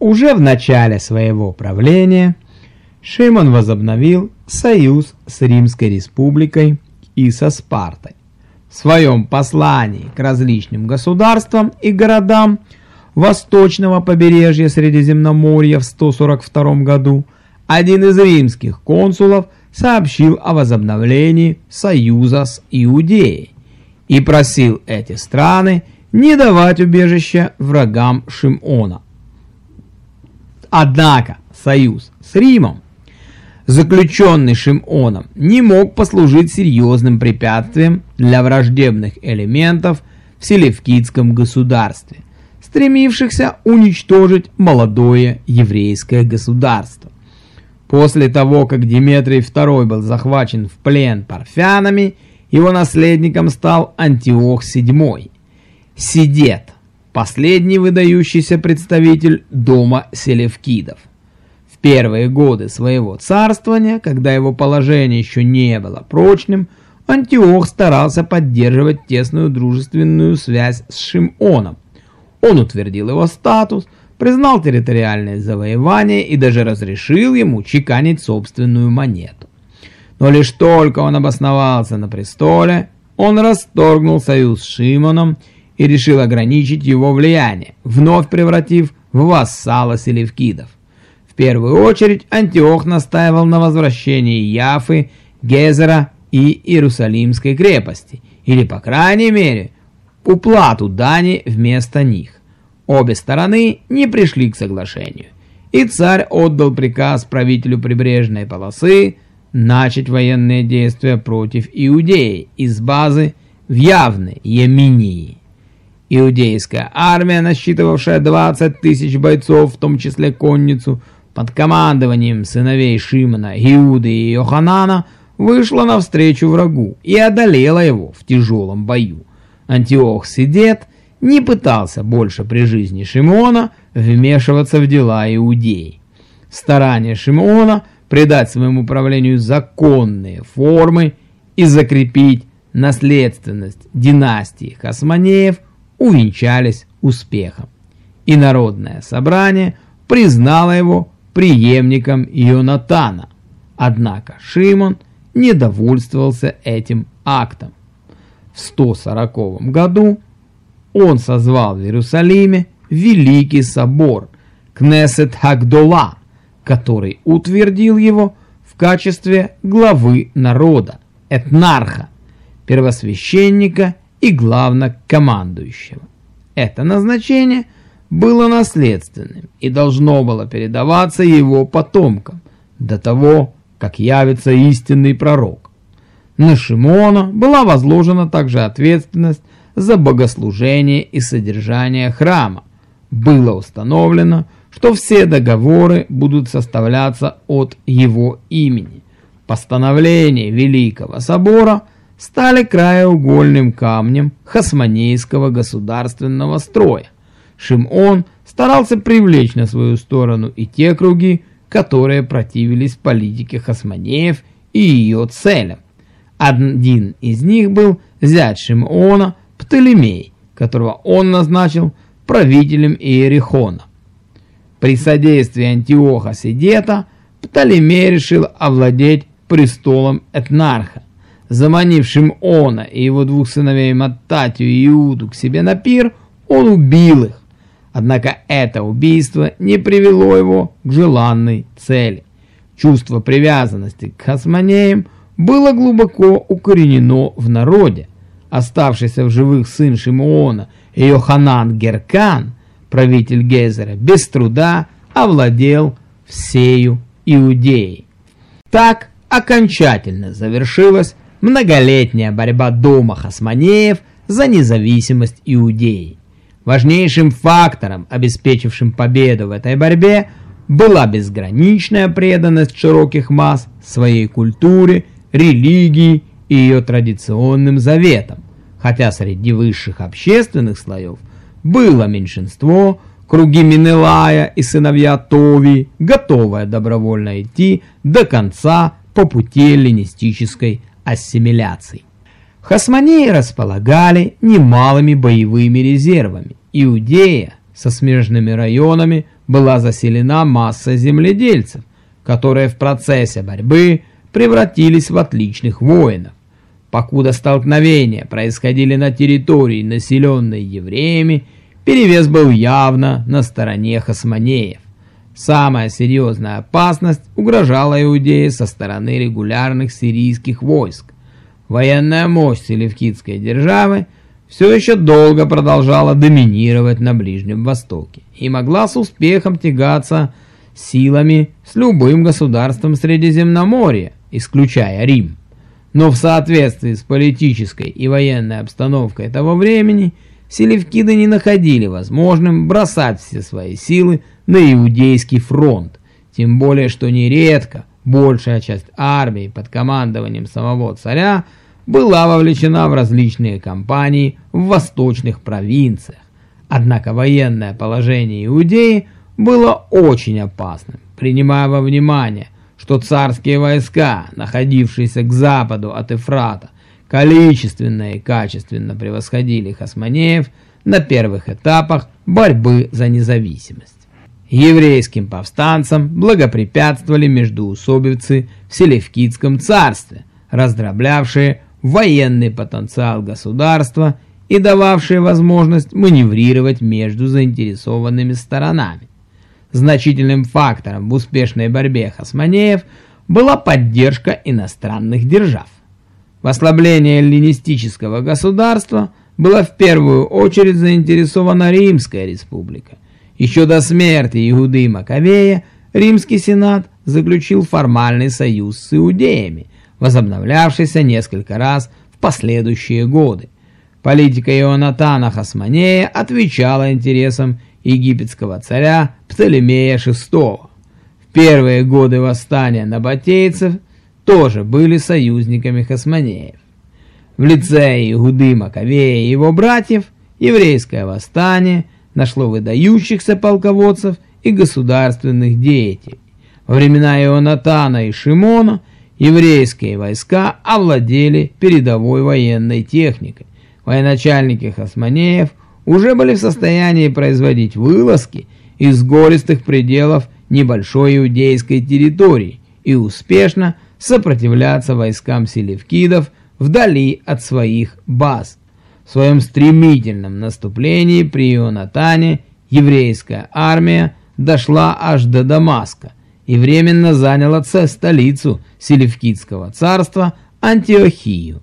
Уже в начале своего правления Шимон возобновил союз с Римской республикой и со Спартой. В своем послании к различным государствам и городам восточного побережья Средиземноморья в 142 году один из римских консулов сообщил о возобновлении союза с Иудеей и просил эти страны не давать убежища врагам Шимона. Однако союз с Римом, заключенный Шимоном, не мог послужить серьезным препятствием для враждебных элементов в Селевкидском государстве, стремившихся уничтожить молодое еврейское государство. После того, как Диметрий II был захвачен в плен парфянами, его наследником стал Антиох VII. Сидет последний выдающийся представитель дома Селевкидов. В первые годы своего царствования, когда его положение еще не было прочным, Антиох старался поддерживать тесную дружественную связь с Шимоном. Он утвердил его статус, признал территориальное завоевание и даже разрешил ему чеканить собственную монету. Но лишь только он обосновался на престоле, он расторгнул союз с Шимоном и решил ограничить его влияние, вновь превратив в вассала селевкидов. В первую очередь Антиох настаивал на возвращении Яфы, Гезера и Иерусалимской крепости, или, по крайней мере, уплату дани вместо них. Обе стороны не пришли к соглашению, и царь отдал приказ правителю прибрежной полосы начать военные действия против Иудеи из базы в Явной Еминии. Иудейская армия, насчитывавшая 20 тысяч бойцов, в том числе конницу, под командованием сыновей Шимона, Иуды и Йоханана, вышла навстречу врагу и одолела его в тяжелом бою. Антиох Сидет не пытался больше при жизни Шимона вмешиваться в дела Иудеи. Старание Шимона придать своему правлению законные формы и закрепить наследственность династии Хасманеев – увенчались успехом. И народное собрание признало его преемником Ионатана. Однако Шимон не довольствовался этим актом. В 140 году он созвал в Иерусалиме Великий собор Кнесет Хагдола, который утвердил его в качестве главы народа, этнарха, первосвященника и главнокомандующего. Это назначение было наследственным и должно было передаваться его потомкам до того, как явится истинный пророк. На Шимона была возложена также ответственность за богослужение и содержание храма. Было установлено, что все договоры будут составляться от его имени. Постановление Великого Собора – стали краеугольным камнем хасманейского государственного строя. Шимон старался привлечь на свою сторону и те круги, которые противились политике хасманеев и ее целям. Один из них был зять Шимона Птолемей, которого он назначил правителем Иерихона. При содействии Антиоха Сидета Птолемей решил овладеть престолом Этнарха, Заманившим Она и его двух сыновей Маттатию и Иуду к себе на пир, он убил их. Однако это убийство не привело его к желанной цели. Чувство привязанности к хасманеям было глубоко укоренено в народе. Оставшийся в живых сын Шимеона Йоханан Геркан, правитель Гезера, без труда овладел всею Иудеей. Так окончательно завершилась многолетняя борьба дома Хасманеев за независимость Иудеи. Важнейшим фактором, обеспечившим победу в этой борьбе, была безграничная преданность широких масс своей культуре, религии и ее традиционным заветам, хотя среди высших общественных слоев было меньшинство, круги Минелая и сыновья Тови, готовое добровольно идти до конца по пути эллинистической ассимиляций. Хасманеи располагали немалыми боевыми резервами. Иудея со смежными районами была заселена массой земледельцев, которые в процессе борьбы превратились в отличных воинов. Покуда столкновения происходили на территории, населенной евреями, перевес был явно на стороне хасманеев. Самая серьезная опасность угрожала Иудее со стороны регулярных сирийских войск. Военная мощь Селевкидской державы все еще долго продолжала доминировать на Ближнем Востоке и могла с успехом тягаться силами с любым государством Средиземноморья, исключая Рим. Но в соответствии с политической и военной обстановкой того времени, селевкиды не находили возможным бросать все свои силы на Иудейский фронт, тем более что нередко большая часть армии под командованием самого царя была вовлечена в различные кампании в восточных провинциях. Однако военное положение Иудеи было очень опасным, принимая во внимание – что царские войска, находившиеся к западу от Эфрата, количественно и качественно превосходили хасманеев на первых этапах борьбы за независимость. Еврейским повстанцам благопрепятствовали междуусобицы в Селевкидском царстве, раздроблявшие военный потенциал государства и дававшие возможность маневрировать между заинтересованными сторонами. Значительным фактором в успешной борьбе хасманеев была поддержка иностранных держав. В ослаблении эллинистического государства была в первую очередь заинтересована Римская республика. Еще до смерти Иуды Маковея Римский сенат заключил формальный союз с иудеями, возобновлявшийся несколько раз в последующие годы. Политика Ионатана Хасманея отвечала интересам египетского царя Птолемея VI. В первые годы восстания набатейцев тоже были союзниками хасманеев. В лице Игуды Маковея и его братьев еврейское восстание нашло выдающихся полководцев и государственных деятелей. Во времена Ионатана и Шимона еврейские войска овладели передовой военной техникой. Военачальники хасманеев уже были в состоянии производить вылазки из гористых пределов небольшой иудейской территории и успешно сопротивляться войскам селевкидов вдали от своих баз. В своем стремительном наступлении при Ионатане еврейская армия дошла аж до Дамаска и временно заняла столицу Селевкидского царства Антиохию.